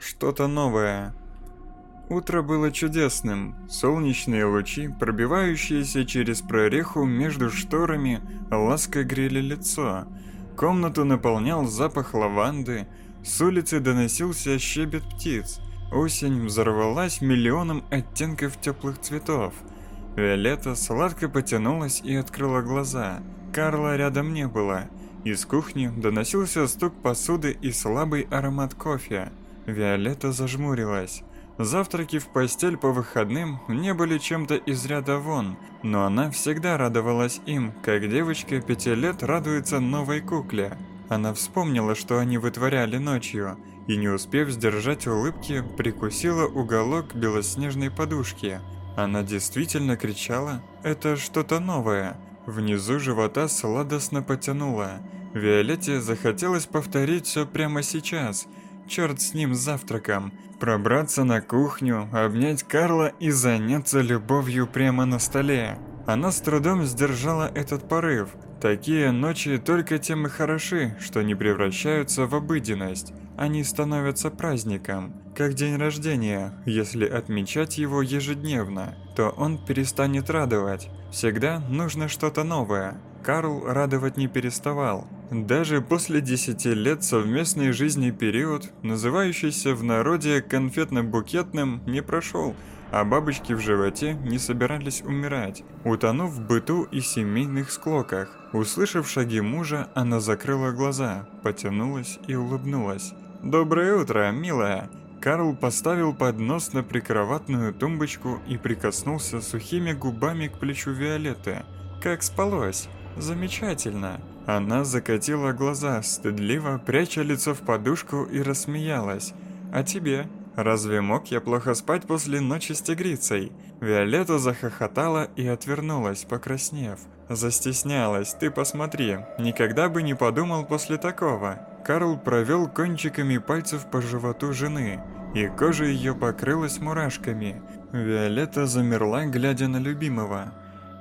Что-то новое. Утро было чудесным. Солнечные лучи, пробивающиеся через прореху между шторами, ласко грели лицо. Комнату наполнял запах лаванды, с улицы доносился щебет птиц. Осень взорвалась миллионом оттенков теплых цветов. Виолетта сладко потянулась и открыла глаза. Карла рядом не было. Из кухни доносился стук посуды и слабый аромат кофе. Виолетта зажмурилась. Завтраки в постель по выходным не были чем-то из ряда вон, но она всегда радовалась им, как девочка пяти лет радуется новой кукле. Она вспомнила, что они вытворяли ночью, и не успев сдержать улыбки, прикусила уголок белоснежной подушки. Она действительно кричала «Это что-то новое!» Внизу живота сладостно потянуло. Виолетте захотелось повторить все прямо сейчас. Черт с ним завтраком. Пробраться на кухню, обнять Карла и заняться любовью прямо на столе. Она с трудом сдержала этот порыв. Такие ночи только тем и хороши, что не превращаются в обыденность. Они становятся праздником, как день рождения. Если отмечать его ежедневно, то он перестанет радовать. Всегда нужно что-то новое. Карл радовать не переставал. Даже после 10 лет совместной жизни период, называющийся в народе конфетно-букетным, не прошел, а бабочки в животе не собирались умирать, утонув в быту и семейных склоках. Услышав шаги мужа, она закрыла глаза, потянулась и улыбнулась. «Доброе утро, милая!» Карл поставил поднос на прикроватную тумбочку и прикоснулся сухими губами к плечу Виолетты. «Как спалось?» «Замечательно!» Она закатила глаза, стыдливо пряча лицо в подушку и рассмеялась. «А тебе? Разве мог я плохо спать после ночи с тигрицей?» Виолетта захохотала и отвернулась, покраснев. «Застеснялась, ты посмотри, никогда бы не подумал после такого». Карл провел кончиками пальцев по животу жены, и кожа ее покрылась мурашками. Виолетта замерла, глядя на любимого.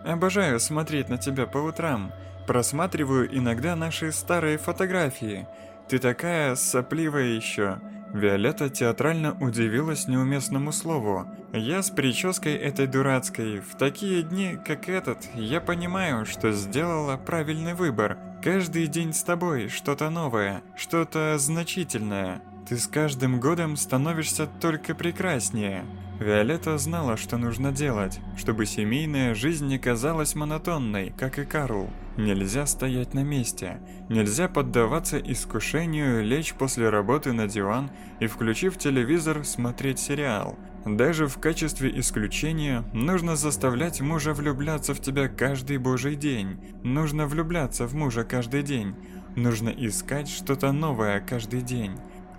«Обожаю смотреть на тебя по утрам. Просматриваю иногда наши старые фотографии. Ты такая сопливая еще». Виолетта театрально удивилась неуместному слову. «Я с прической этой дурацкой. В такие дни, как этот, я понимаю, что сделала правильный выбор. Каждый день с тобой что-то новое, что-то значительное. Ты с каждым годом становишься только прекраснее. Виолетта знала, что нужно делать, чтобы семейная жизнь не казалась монотонной, как и Карл. Нельзя стоять на месте, нельзя поддаваться искушению лечь после работы на диван и, включив телевизор, смотреть сериал. Даже в качестве исключения нужно заставлять мужа влюбляться в тебя каждый божий день. Нужно влюбляться в мужа каждый день. Нужно искать что-то новое каждый день.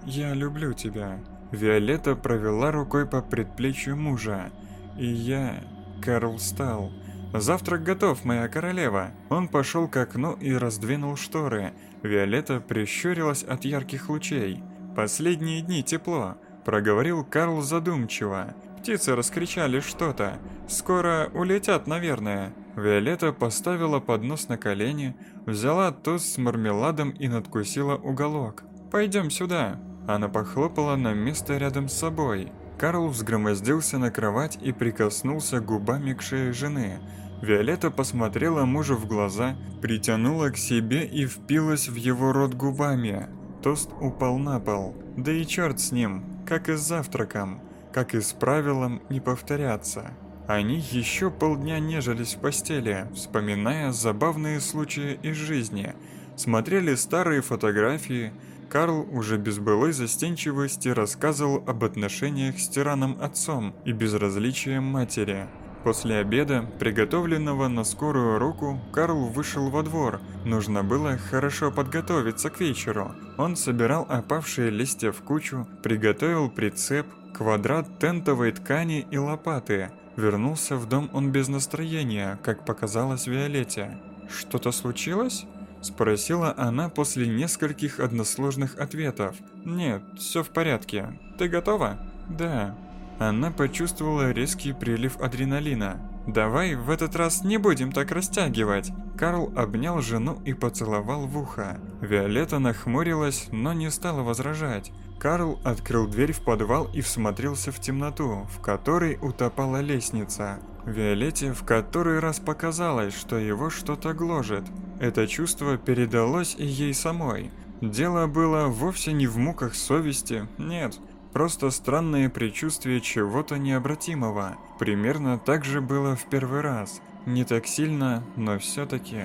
Я люблю тебя. Виолетта провела рукой по предплечью мужа. И я... Карл встал. «Завтрак готов, моя королева!» Он пошел к окну и раздвинул шторы. Виолетта прищурилась от ярких лучей. «Последние дни тепло проговорил Карл задумчиво. Птицы раскричали что-то. Скоро улетят, наверное. Виолетта поставила поднос на колени, взяла тост с мармеладом и надкусила уголок. «Пойдем сюда». Она похлопала на место рядом с собой. Карл взгромоздился на кровать и прикоснулся губами к шее жены. Виолетта посмотрела мужу в глаза, притянула к себе и впилась в его рот губами. Тост упал на пол. Да и черт с ним, как и с завтраком, как и с правилом не повторяться. Они еще полдня нежились в постели, вспоминая забавные случаи из жизни, смотрели старые фотографии. Карл уже без былой застенчивости рассказывал об отношениях с тираном отцом и безразличием матери. После обеда, приготовленного на скорую руку, Карл вышел во двор. Нужно было хорошо подготовиться к вечеру. Он собирал опавшие листья в кучу, приготовил прицеп, квадрат тентовой ткани и лопаты. Вернулся в дом он без настроения, как показалось Виолетте. «Что-то случилось?» Спросила она после нескольких односложных ответов. «Нет, все в порядке. Ты готова?» «Да», она почувствовала резкий прилив адреналина. «Давай в этот раз не будем так растягивать!» Карл обнял жену и поцеловал в ухо. Виолетта нахмурилась, но не стала возражать. Карл открыл дверь в подвал и всмотрелся в темноту, в которой утопала лестница. Виолетте в который раз показалось, что его что-то гложет. Это чувство передалось и ей самой. Дело было вовсе не в муках совести, нет, просто странное предчувствие чего-то необратимого. Примерно так же было в первый раз. Не так сильно, но все-таки.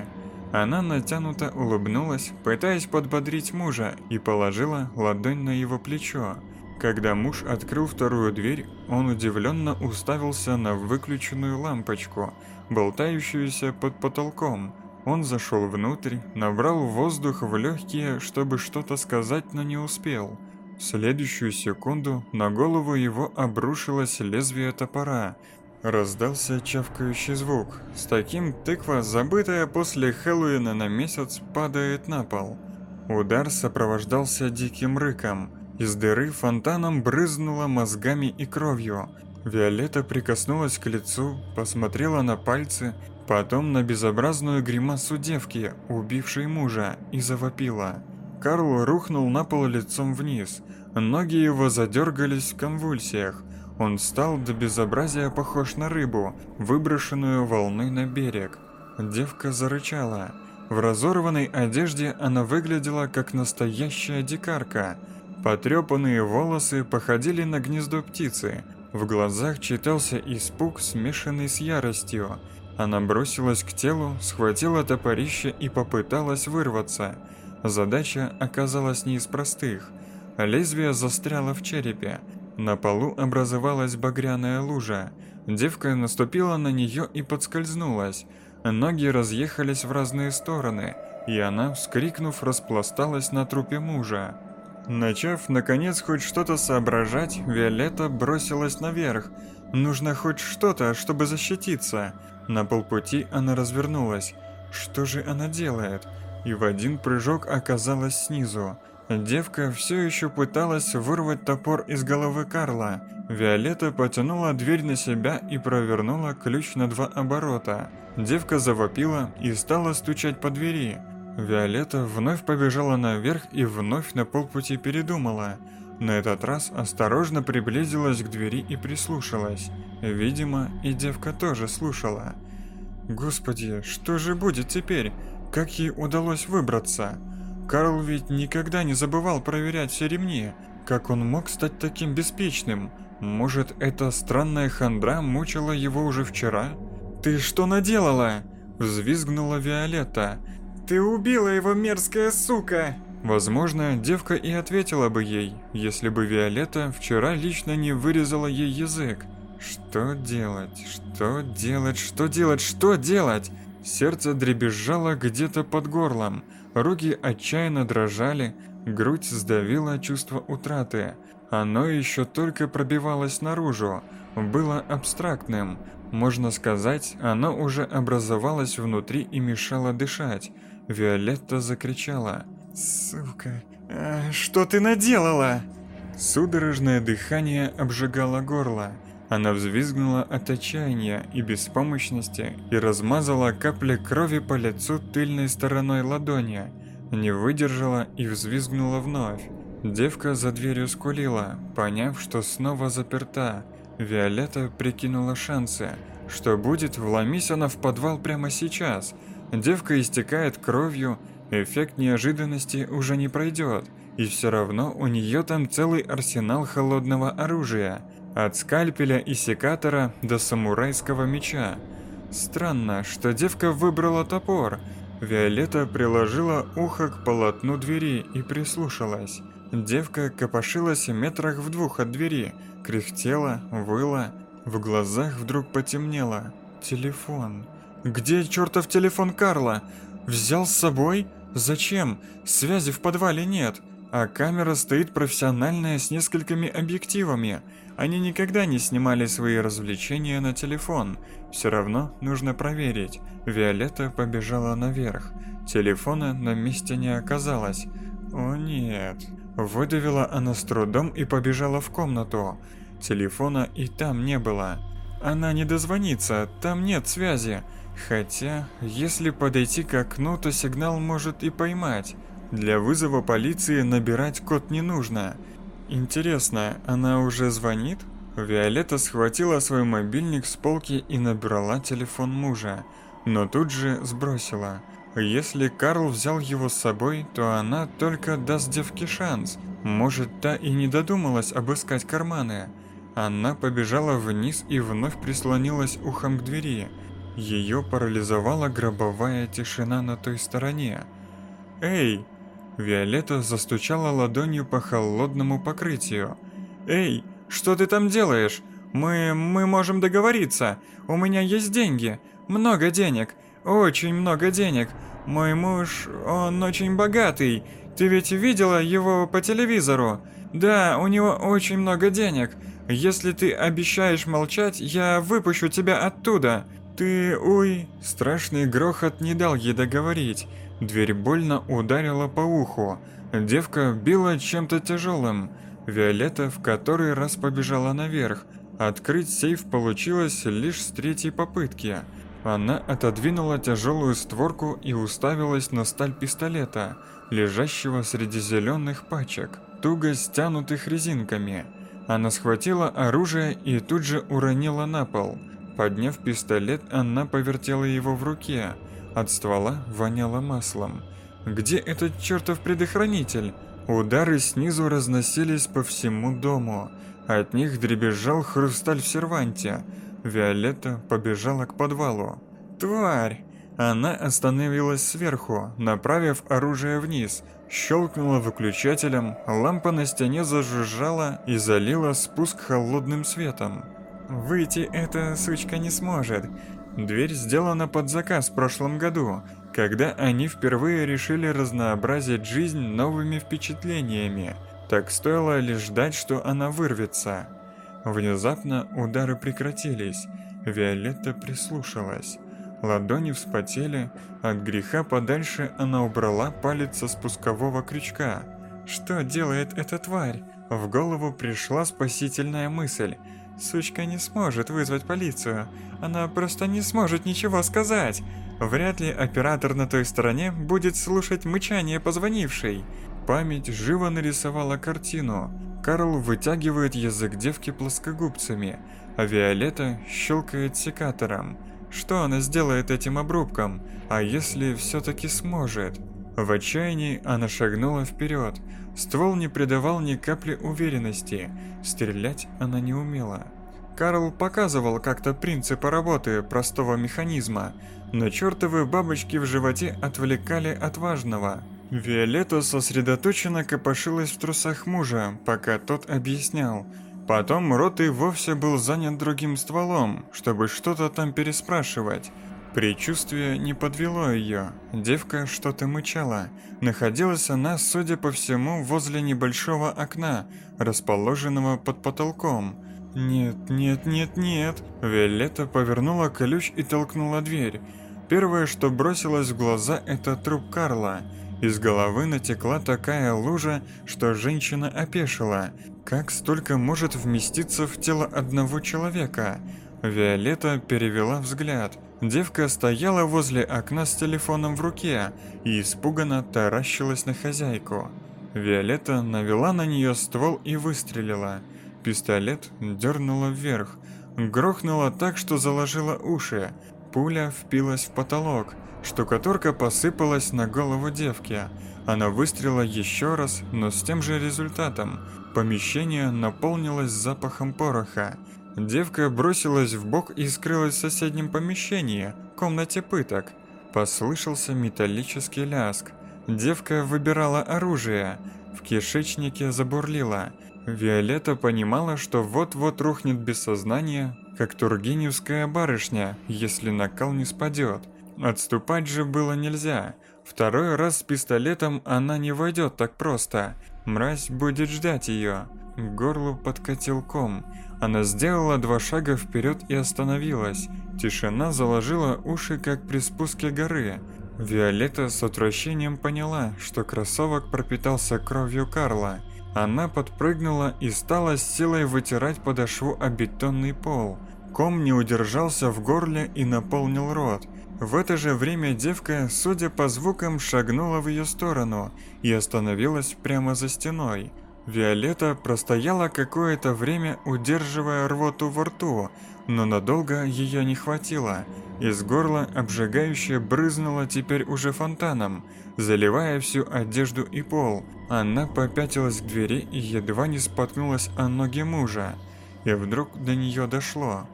Она натянуто улыбнулась, пытаясь подбодрить мужа, и положила ладонь на его плечо. Когда муж открыл вторую дверь, он удивленно уставился на выключенную лампочку, болтающуюся под потолком. Он зашел внутрь, набрал воздух в легкие, чтобы что-то сказать, но не успел. В следующую секунду на голову его обрушилось лезвие топора. Раздался чавкающий звук. С таким тыква, забытая после Хэллоуина на месяц, падает на пол. Удар сопровождался диким рыком. Из дыры фонтаном брызнуло мозгами и кровью. Виолетта прикоснулась к лицу, посмотрела на пальцы, потом на безобразную гримасу девки, убившей мужа, и завопила. Карл рухнул на пол лицом вниз. Ноги его задергались в конвульсиях. Он стал до безобразия похож на рыбу, выброшенную волной на берег. Девка зарычала. В разорванной одежде она выглядела как настоящая дикарка. Потрепанные волосы походили на гнездо птицы. В глазах читался испуг, смешанный с яростью. Она бросилась к телу, схватила топорище и попыталась вырваться. Задача оказалась не из простых. Лезвие застряло в черепе, на полу образовалась багряная лужа. Девка наступила на нее и подскользнулась. Ноги разъехались в разные стороны, и она, вскрикнув, распласталась на трупе мужа. Начав, наконец, хоть что-то соображать, Виолетта бросилась наверх. Нужно хоть что-то, чтобы защититься. На полпути она развернулась. Что же она делает? И в один прыжок оказалась снизу. Девка все еще пыталась вырвать топор из головы Карла. Виолетта потянула дверь на себя и провернула ключ на два оборота. Девка завопила и стала стучать по двери. Виолетта вновь побежала наверх и вновь на полпути передумала. На этот раз осторожно приблизилась к двери и прислушалась. Видимо, и девка тоже слушала. Господи, что же будет теперь? Как ей удалось выбраться? Карл ведь никогда не забывал проверять все ремни. Как он мог стать таким беспечным? Может, эта странная хандра мучила его уже вчера? «Ты что наделала?» – взвизгнула Виолетта. «Ты убила его, мерзкая сука!» Возможно, девка и ответила бы ей, если бы Виолетта вчера лично не вырезала ей язык. Что делать? Что делать? Что делать? Что делать? Сердце дребезжало где-то под горлом. Руки отчаянно дрожали, грудь сдавила чувство утраты. Оно еще только пробивалось наружу, было абстрактным. Можно сказать, оно уже образовалось внутри и мешало дышать. Виолетта закричала. «Сука, а что ты наделала?» Судорожное дыхание обжигало горло. Она взвизгнула от отчаяния и беспомощности и размазала капли крови по лицу тыльной стороной ладони. Не выдержала и взвизгнула вновь. Девка за дверью скулила, поняв, что снова заперта. Виолетта прикинула шансы, что будет, вломись она в подвал прямо сейчас. Девка истекает кровью, эффект неожиданности уже не пройдет, и все равно у нее там целый арсенал холодного оружия – от скальпеля и секатора до самурайского меча. Странно, что девка выбрала топор. Виолетта приложила ухо к полотну двери и прислушалась. Девка копошилась метрах в двух от двери, кряхтела, выла. В глазах вдруг потемнело. Телефон. Где чертов телефон Карла? Взял с собой? Зачем? Связи в подвале нет. А камера стоит профессиональная с несколькими объективами. Они никогда не снимали свои развлечения на телефон. Все равно нужно проверить. Виолетта побежала наверх. Телефона на месте не оказалось. О нет. Выдавила она с трудом и побежала в комнату. Телефона и там не было. Она не дозвонится, там нет связи. Хотя, если подойти к окну, то сигнал может и поймать. Для вызова полиции набирать код не нужно. Интересно, она уже звонит? Виолетта схватила свой мобильник с полки и набрала телефон мужа, но тут же сбросила. Если Карл взял его с собой, то она только даст девке шанс. Может, та и не додумалась обыскать карманы. Она побежала вниз и вновь прислонилась ухом к двери. Ее парализовала гробовая тишина на той стороне. «Эй!» Виолетта застучала ладонью по холодному покрытию. «Эй, что ты там делаешь? Мы... мы можем договориться. У меня есть деньги. Много денег. Очень много денег. Мой муж, он очень богатый. Ты ведь видела его по телевизору? Да, у него очень много денег. Если ты обещаешь молчать, я выпущу тебя оттуда. Ты, уй... Страшный грохот не дал ей договорить. Дверь больно ударила по уху. Девка била чем-то тяжелым. Виолетта в который раз побежала наверх. Открыть сейф получилось лишь с третьей попытки. Она отодвинула тяжелую створку и уставилась на сталь пистолета, лежащего среди зеленых пачек, туго стянутых резинками. Она схватила оружие и тут же уронила на пол. Подняв пистолет, она повертела его в руке – от ствола воняло маслом. Где этот чертов предохранитель? Удары снизу разносились по всему дому. От них дребезжал хрусталь в серванте. Виолетта побежала к подвалу. «Тварь!» Она остановилась сверху, направив оружие вниз, щелкнула выключателем, лампа на стене зажужжала и залила спуск холодным светом. «Выйти эта сучка не сможет. Дверь сделана под заказ в прошлом году, когда они впервые решили разнообразить жизнь новыми впечатлениями. Так стоило лишь ждать, что она вырвется. Внезапно удары прекратились. Виолетта прислушалась. Ладони вспотели, от греха подальше она убрала палец со спускового крючка. Что делает эта тварь? В голову пришла спасительная мысль – Сучка не сможет вызвать полицию. Она просто не сможет ничего сказать. Вряд ли оператор на той стороне будет слушать мычание позвонившей. Память живо нарисовала картину. Карл вытягивает язык девки плоскогубцами, а Виолетта щелкает секатором. Что она сделает этим обрубком? А если все-таки сможет? В отчаянии она шагнула вперед. Ствол не придавал ни капли уверенности. Стрелять она не умела. Карл показывал как-то принципы работы простого механизма, но чертовы бабочки в животе отвлекали от важного. Виолетта сосредоточенно копошилась в трусах мужа, пока тот объяснял. Потом рот и вовсе был занят другим стволом, чтобы что-то там переспрашивать. Предчувствие не подвело ее. Девка что-то мычала. Находилась она, судя по всему, возле небольшого окна, расположенного под потолком. Нет, нет, нет, нет. Виолетта повернула ключ и толкнула дверь. Первое, что бросилось в глаза, это труп Карла. Из головы натекла такая лужа, что женщина опешила. Как столько может вместиться в тело одного человека? Виолетта перевела взгляд. Девка стояла возле окна с телефоном в руке и испуганно таращилась на хозяйку. Виолетта навела на нее ствол и выстрелила. Пистолет дернула вверх, грохнула так, что заложила уши. Пуля впилась в потолок, штукатурка посыпалась на голову девки. Она выстрелила еще раз, но с тем же результатом. Помещение наполнилось запахом пороха. Девка бросилась в бок и скрылась в соседнем помещении, комнате пыток. Послышался металлический ляск. Девка выбирала оружие. В кишечнике забурлила. Виолетта понимала, что вот-вот рухнет без сознания, как тургеневская барышня, если накал не спадет. Отступать же было нельзя. Второй раз с пистолетом она не войдет так просто. Мразь будет ждать ее. К горлу подкатил ком. Она сделала два шага вперед и остановилась. Тишина заложила уши, как при спуске горы. Виолетта с отвращением поняла, что кроссовок пропитался кровью Карла. Она подпрыгнула и стала с силой вытирать подошву о бетонный пол. Ком не удержался в горле и наполнил рот. В это же время девка, судя по звукам, шагнула в ее сторону и остановилась прямо за стеной. Виолетта простояла какое-то время, удерживая рвоту во рту, но надолго ее не хватило. Из горла обжигающе брызнуло теперь уже фонтаном, заливая всю одежду и пол. Она попятилась к двери и едва не споткнулась о ноги мужа. И вдруг до нее дошло.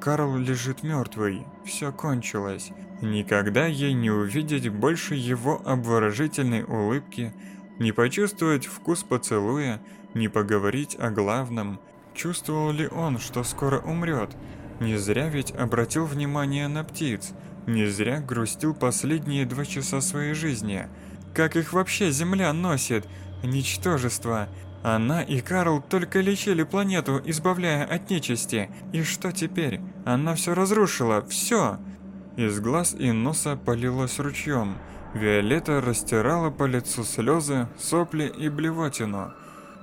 Карл лежит мертвый, все кончилось. Никогда ей не увидеть больше его обворожительной улыбки, не почувствовать вкус поцелуя, не поговорить о главном. Чувствовал ли он, что скоро умрет? Не зря ведь обратил внимание на птиц, не зря грустил последние два часа своей жизни. Как их вообще Земля носит? Ничтожество. Она и Карл только лечили планету, избавляя от нечисти. И что теперь? Она все разрушила, все. Из глаз и носа полилось ручьем. Виолетта растирала по лицу слезы, сопли и блевотину.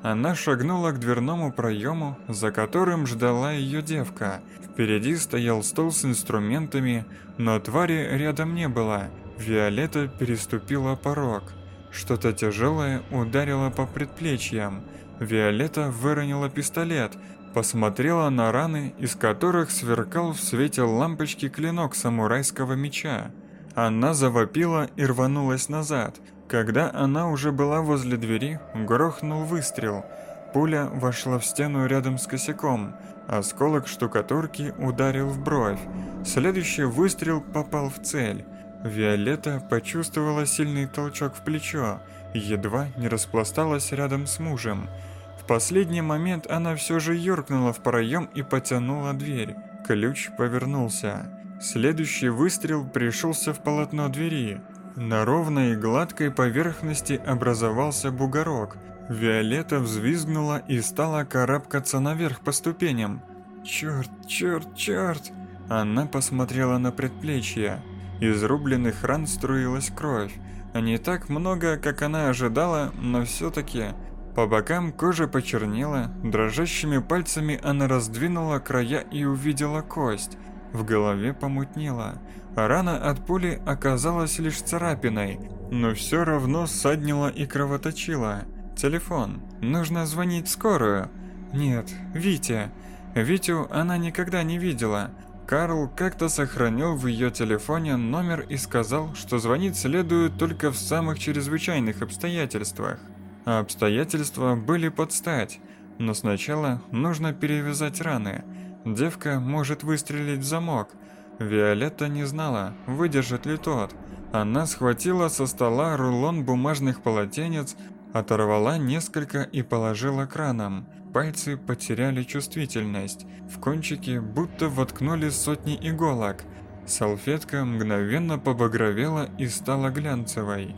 Она шагнула к дверному проему, за которым ждала ее девка. Впереди стоял стол с инструментами, но твари рядом не было. Виолетта переступила порог. Что-то тяжелое ударило по предплечьям. Виолетта выронила пистолет, посмотрела на раны, из которых сверкал в свете лампочки клинок самурайского меча. Она завопила и рванулась назад. Когда она уже была возле двери, грохнул выстрел. Пуля вошла в стену рядом с косяком. Осколок штукатурки ударил в бровь. Следующий выстрел попал в цель. Виолетта почувствовала сильный толчок в плечо, едва не распласталась рядом с мужем. В последний момент она все же юркнула в проем и потянула дверь. Ключ повернулся. Следующий выстрел пришелся в полотно двери. На ровной и гладкой поверхности образовался бугорок. Виолетта взвизгнула и стала карабкаться наверх по ступеням. «Черт, черт, черт!» Она посмотрела на предплечье. Из рубленных ран струилась кровь. Не так много, как она ожидала, но все-таки. По бокам кожа почернела, дрожащими пальцами она раздвинула края и увидела кость. В голове помутнело. Рана от пули оказалась лишь царапиной, но все равно саднила и кровоточила. Телефон. Нужно звонить скорую. Нет, Витя. Витю она никогда не видела. Карл как-то сохранил в ее телефоне номер и сказал, что звонить следует только в самых чрезвычайных обстоятельствах. А обстоятельства были под стать, но сначала нужно перевязать раны. Девка может выстрелить в замок. Виолетта не знала, выдержит ли тот. Она схватила со стола рулон бумажных полотенец, оторвала несколько и положила краном пальцы потеряли чувствительность, в кончике будто воткнули сотни иголок. Салфетка мгновенно побагровела и стала глянцевой.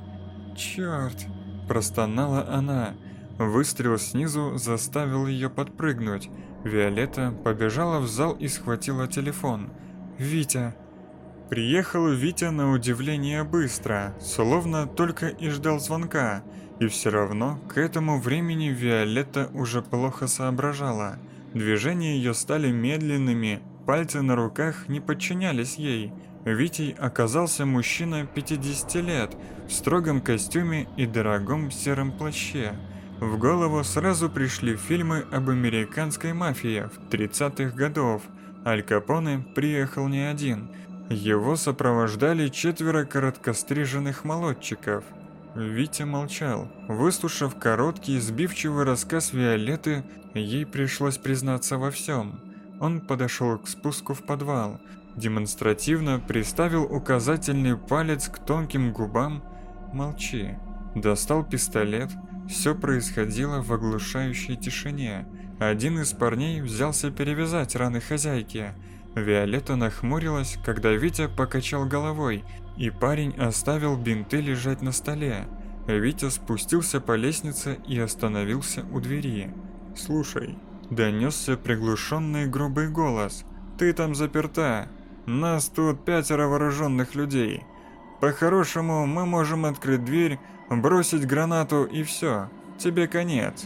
«Черт!» – простонала она. Выстрел снизу заставил ее подпрыгнуть. Виолетта побежала в зал и схватила телефон. «Витя!» Приехал Витя на удивление быстро, словно только и ждал звонка – и все равно, к этому времени Виолетта уже плохо соображала. Движения ее стали медленными, пальцы на руках не подчинялись ей. Витей оказался мужчина 50 лет, в строгом костюме и дорогом сером плаще. В голову сразу пришли фильмы об американской мафии в 30-х годов. Аль Капоне приехал не один. Его сопровождали четверо короткостриженных молодчиков – Витя молчал. Выслушав короткий, сбивчивый рассказ Виолетты, ей пришлось признаться во всем. Он подошел к спуску в подвал, демонстративно приставил указательный палец к тонким губам «Молчи». Достал пистолет. Все происходило в оглушающей тишине. Один из парней взялся перевязать раны хозяйки. Виолетта нахмурилась, когда Витя покачал головой и парень оставил бинты лежать на столе. Витя спустился по лестнице и остановился у двери. «Слушай», – донесся приглушенный грубый голос, – «ты там заперта. Нас тут пятеро вооруженных людей. По-хорошему, мы можем открыть дверь, бросить гранату и все. Тебе конец.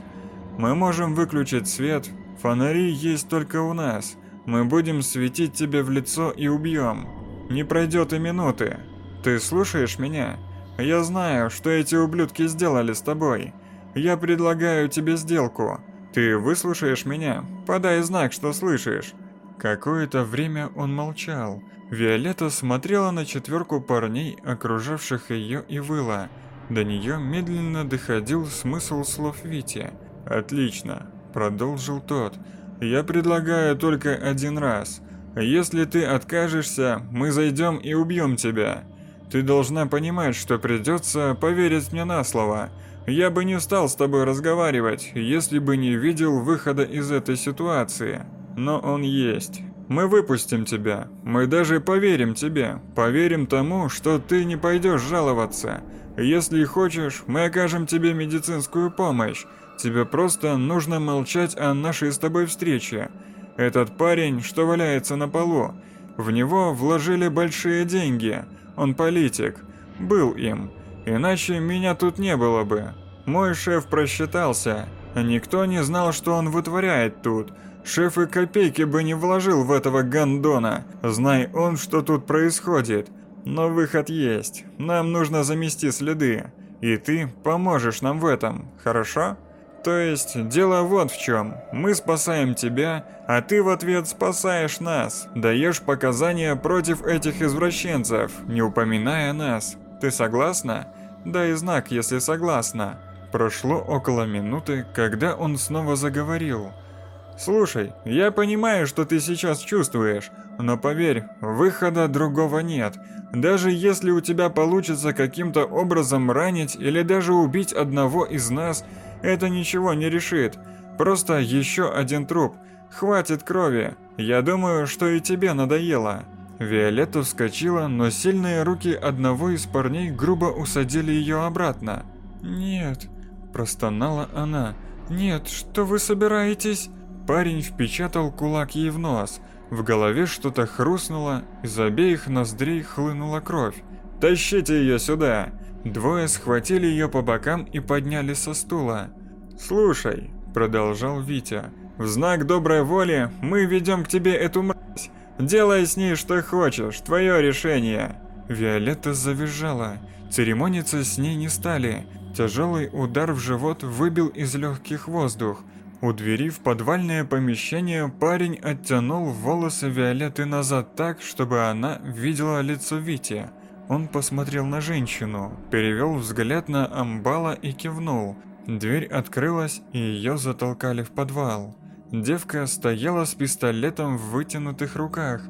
Мы можем выключить свет, фонари есть только у нас. Мы будем светить тебе в лицо и убьем. Не пройдет и минуты. Ты слушаешь меня? Я знаю, что эти ублюдки сделали с тобой. Я предлагаю тебе сделку. Ты выслушаешь меня? Подай знак, что слышишь». Какое-то время он молчал. Виолетта смотрела на четверку парней, окружавших ее, и выла. До нее медленно доходил смысл слов Вити. «Отлично», — продолжил тот. «Я предлагаю только один раз. Если ты откажешься, мы зайдем и убьем тебя. Ты должна понимать, что придется поверить мне на слово. Я бы не стал с тобой разговаривать, если бы не видел выхода из этой ситуации. Но он есть. Мы выпустим тебя. Мы даже поверим тебе. Поверим тому, что ты не пойдешь жаловаться. Если хочешь, мы окажем тебе медицинскую помощь. Тебе просто нужно молчать о нашей с тобой встрече. Этот парень, что валяется на полу, в него вложили большие деньги. Он политик. Был им. Иначе меня тут не было бы. Мой шеф просчитался. Никто не знал, что он вытворяет тут. Шеф и копейки бы не вложил в этого гандона. Знай он, что тут происходит. Но выход есть. Нам нужно замести следы. И ты поможешь нам в этом, хорошо? То есть, дело вот в чем. Мы спасаем тебя, а ты в ответ спасаешь нас. Даешь показания против этих извращенцев, не упоминая нас. Ты согласна? Дай знак, если согласна. Прошло около минуты, когда он снова заговорил. «Слушай, я понимаю, что ты сейчас чувствуешь, но поверь, выхода другого нет. Даже если у тебя получится каким-то образом ранить или даже убить одного из нас, это ничего не решит. Просто еще один труп. Хватит крови. Я думаю, что и тебе надоело». Виолетта вскочила, но сильные руки одного из парней грубо усадили ее обратно. «Нет», – простонала она. «Нет, что вы собираетесь?» Парень впечатал кулак ей в нос. В голове что-то хрустнуло, из обеих ноздрей хлынула кровь. «Тащите ее сюда!» Двое схватили ее по бокам и подняли со стула. «Слушай», – продолжал Витя, – «в знак доброй воли мы ведем к тебе эту мразь. Делай с ней что хочешь, твое решение». Виолетта завизжала. Церемониться с ней не стали. Тяжелый удар в живот выбил из легких воздух. У двери в подвальное помещение парень оттянул волосы Виолетты назад так, чтобы она видела лицо Вити. Он посмотрел на женщину, перевел взгляд на Амбала и кивнул. Дверь открылась, и ее затолкали в подвал. Девка стояла с пистолетом в вытянутых руках.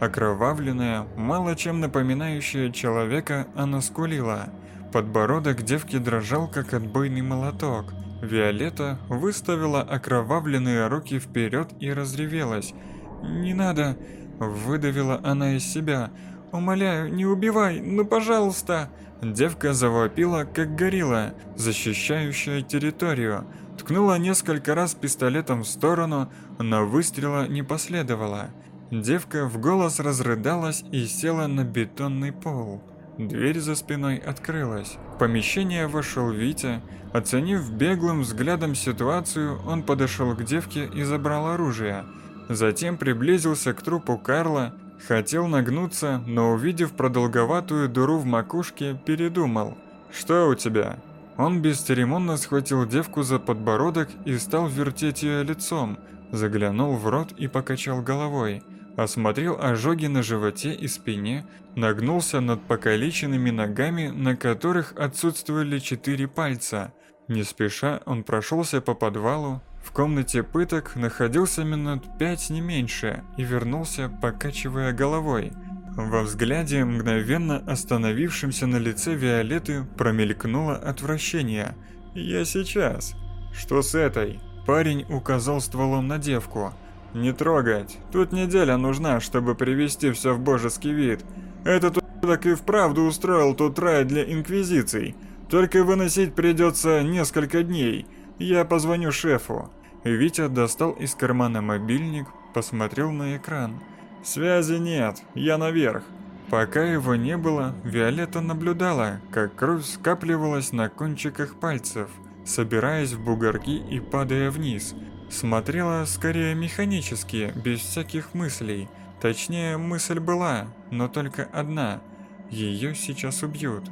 Окровавленная, мало чем напоминающая человека, она скулила. Подбородок девки дрожал, как отбойный молоток. Виолетта выставила окровавленные руки вперед и разревелась. «Не надо!» – выдавила она из себя. «Умоляю, не убивай, ну пожалуйста!» Девка завопила, как горилла, защищающая территорию. Ткнула несколько раз пистолетом в сторону, но выстрела не последовало. Девка в голос разрыдалась и села на бетонный пол. Дверь за спиной открылась. В помещение вошел Витя. Оценив беглым взглядом ситуацию, он подошел к девке и забрал оружие. Затем приблизился к трупу Карла, хотел нагнуться, но увидев продолговатую дыру в макушке, передумал. «Что у тебя?» Он бесцеремонно схватил девку за подбородок и стал вертеть ее лицом, заглянул в рот и покачал головой осмотрел ожоги на животе и спине, нагнулся над покалеченными ногами, на которых отсутствовали четыре пальца. Не спеша он прошелся по подвалу. В комнате пыток находился минут пять не меньше и вернулся, покачивая головой. Во взгляде, мгновенно остановившемся на лице Виолетты, промелькнуло отвращение. «Я сейчас». «Что с этой?» Парень указал стволом на девку – не трогать. Тут неделя нужна, чтобы привести все в божеский вид. Этот так и вправду устроил тут рай для инквизиций. Только выносить придется несколько дней. Я позвоню шефу. Витя достал из кармана мобильник, посмотрел на экран. Связи нет, я наверх. Пока его не было, Виолетта наблюдала, как кровь скапливалась на кончиках пальцев, собираясь в бугорки и падая вниз – Смотрела скорее механически, без всяких мыслей. Точнее, мысль была, но только одна. Ее сейчас убьют.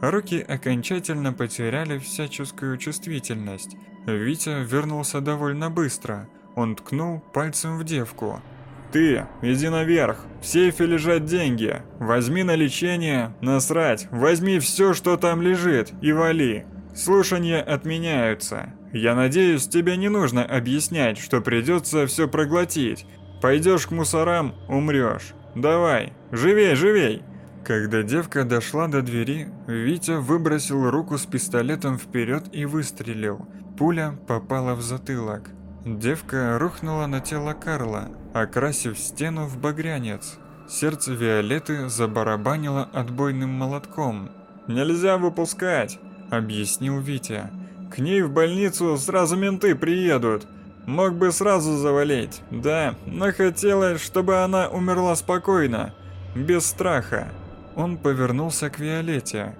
Руки окончательно потеряли всяческую чувствительность. Витя вернулся довольно быстро. Он ткнул пальцем в девку. «Ты, иди наверх, в сейфе лежат деньги. Возьми на лечение, насрать, возьми все, что там лежит, и вали. Слушания отменяются. Я надеюсь, тебе не нужно объяснять, что придется все проглотить. Пойдешь к мусорам, умрешь. Давай, живей, живей!» Когда девка дошла до двери, Витя выбросил руку с пистолетом вперед и выстрелил. Пуля попала в затылок. Девка рухнула на тело Карла, окрасив стену в багрянец. Сердце Виолетты забарабанило отбойным молотком. «Нельзя выпускать!» – объяснил Витя. «К ней в больницу сразу менты приедут. Мог бы сразу завалить, да, но хотелось, чтобы она умерла спокойно, без страха». Он повернулся к Виолетте.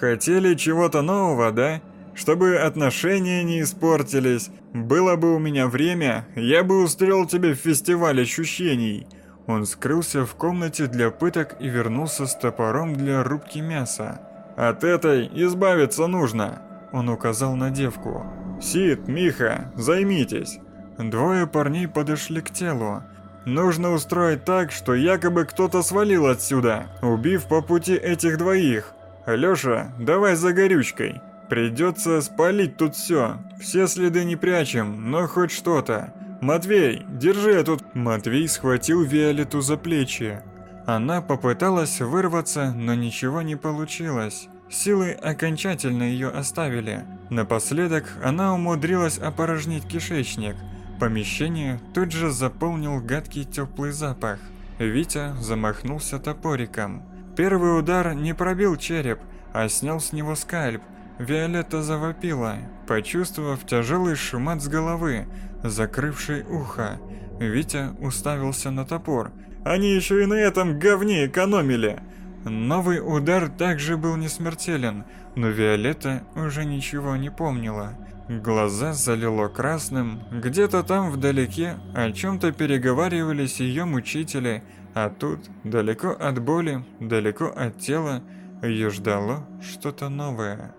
«Хотели чего-то нового, да? Чтобы отношения не испортились. Было бы у меня время, я бы устроил тебе фестиваль ощущений». Он скрылся в комнате для пыток и вернулся с топором для рубки мяса. «От этой избавиться нужно», – он указал на девку. «Сид, Миха, займитесь». Двое парней подошли к телу. Нужно устроить так, что якобы кто-то свалил отсюда, убив по пути этих двоих. Лёша, давай за горючкой. Придется спалить тут все. Все следы не прячем, но хоть что-то. Матвей, держи этот... Матвей схватил Виолетту за плечи. Она попыталась вырваться, но ничего не получилось. Силы окончательно ее оставили. Напоследок она умудрилась опорожнить кишечник – Помещение тут же заполнил гадкий теплый запах. Витя замахнулся топориком. Первый удар не пробил череп, а снял с него скальп. Виолетта завопила, почувствовав тяжелый шумат с головы, закрывший ухо. Витя уставился на топор. «Они еще и на этом говне экономили!» Новый удар также был не смертелен, но Виолетта уже ничего не помнила. Глаза залило красным, где-то там вдалеке о чем-то переговаривались ее мучители, а тут, далеко от боли, далеко от тела, ее ждало что-то новое.